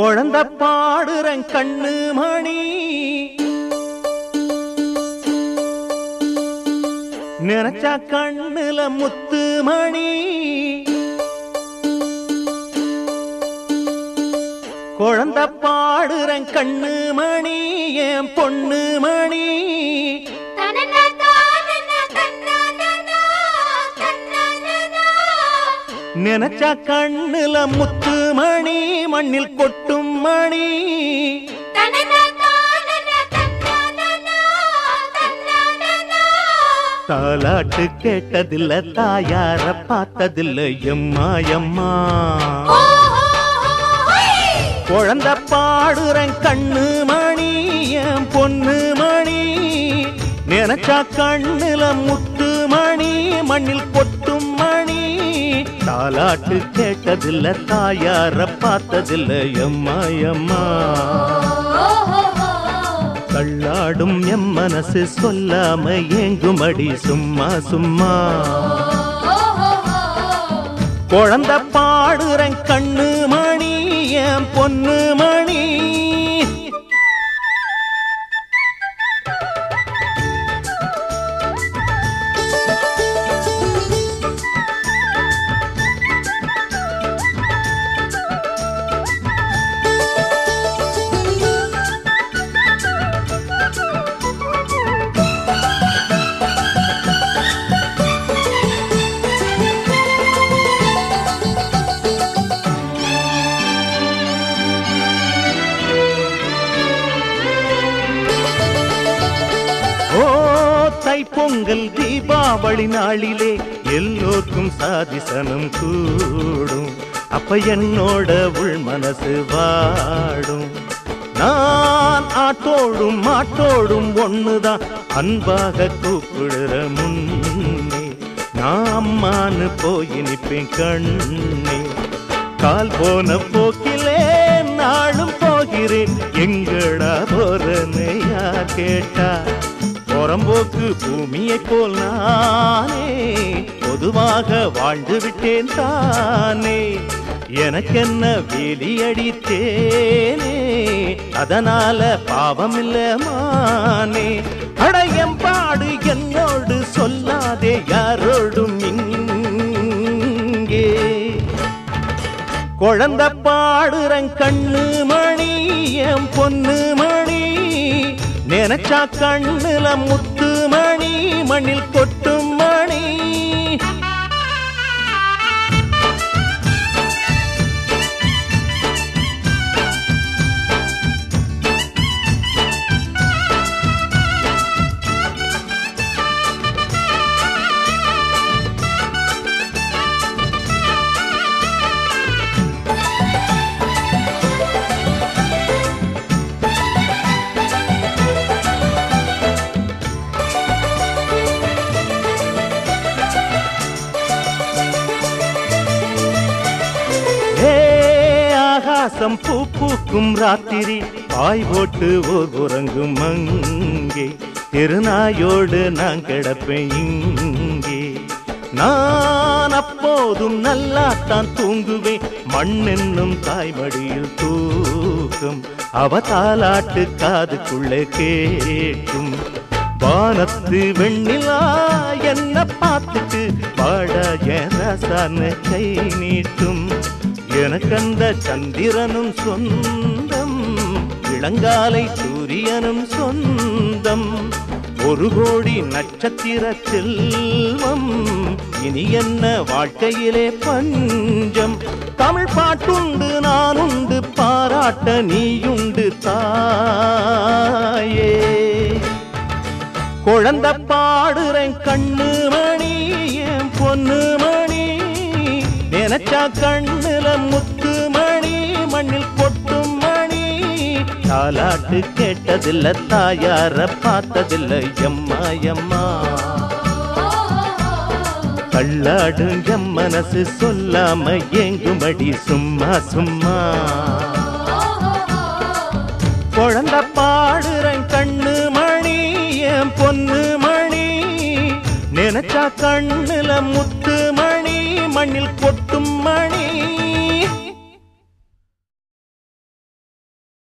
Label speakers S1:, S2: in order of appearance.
S1: குழந்த பாடுறன் கண்ணு மணி. நினைச்சா கண்ணுல முத்து மணி. குழந்த பாடுறன் கண்ணு மணி என் பொண்ணு மணி. நினைச்சா கண்ணுல முத்து மணி மண்ணில் கொட்டும் மணி. தாலாட்டு கேட்டதில்ல தாயார பார்த்ததில்ல எம்மா எம்மா. குழந்த பாடுறன் கண்ணு மணி என் பொண்ணு மணி. நினைச்சா கண்ணுல முத்து மணி மண்ணில் கொட்டு தாலாட்டு கேட்டதில்ல தாயார பார்த்ததில்ல. எம்மா எம்மா. கள்ளாடும் எம் மனசு சொல்லாம ஏங்குமடி. சும்மா சும்மா. குழந்த பாடுறன் கண்ணு மணி என் பொண்ணு மணி. தை பொங்கல் தீபாவளி நாளிலே எல்லோருக்கும் சாதிசனம் கூடும். அப்ப என்னோட உள் மனசு வாடும். நான் ஆட்டோடும் மாட்டோடும் ஒண்ணுதான். அன்பாக கூப்பிடுற முன்னே நான் அம்மானு போய் நிப்பேன் கண்ணே. கால் போன போக்கிலே நாளும் போகிறேன். எங்கடா போறனையா கேட்டா? புறம்போக்கு பூமியைப் போல் நானே பொதுவாக வாழ்ந்து விட்டேன் தானே. எனக்கென்ன வேலி அடித்தேனே அதனால பாவம் இல்ல மானே. அடையம் பாடு என்னோடு சொல்லாதே யாரோடும் இங்கே. குழந்த பாடுறங் கண்ணு மணி என் பொண்ணு மணி நினைச்சா கண்ணுல முத்து மணி மண்ணில் கொட்டும் மணி. ஆகாசம் பூ பூக்கும் ராத்திரி. பாய் போட்டு ஓர் உறங்கும் அங்கே. திருநாயோடு நான் கிடப்பேன் இங்கே. நான் அப்போதும் நல்லாத்தான் தூங்குவேன். மண் என்னும் தாய்மடியில் தூக்கும். அவதாலாட்டு காதுக்குள்ளே கேட்கும். வானத்து வெண்ணிலா என்ன பார்த்துட்டு பாட என் ரசான கை நீட்டும். எனக்கந்த சந்திரனும் சொந்தம் இளங்காலை சூரியனும் சொந்தம். ஒரு கோடி நட்சத்திர செல்வம் இனி என்ன வாழ்க்கையிலே பஞ்சம்? தமிழ் பாட்டுண்டு நானுண்டு பாராட்ட நீயுண்டு தாயே. குழந்த பாடுறேன் கண்ணு மணி என் பொண்ணு மணி நினைச்சா கண்ணு மண்ணில் கொட்டும் மணி. தாலாட்டு கேட்டதில்ல தாயார பார்த்ததில்ல எம்மா எம்மா. கள்ளாடு எம் மனசு சொல்லாம ஏங்குமடி சும்மா சும்மா. குழந்த பாடுறன் கண்ணு மணி என் பொண்ணு மணி. நினைச்சா கண்ணுல முத்து மணி மண்ணில் கொட்டும் மணி.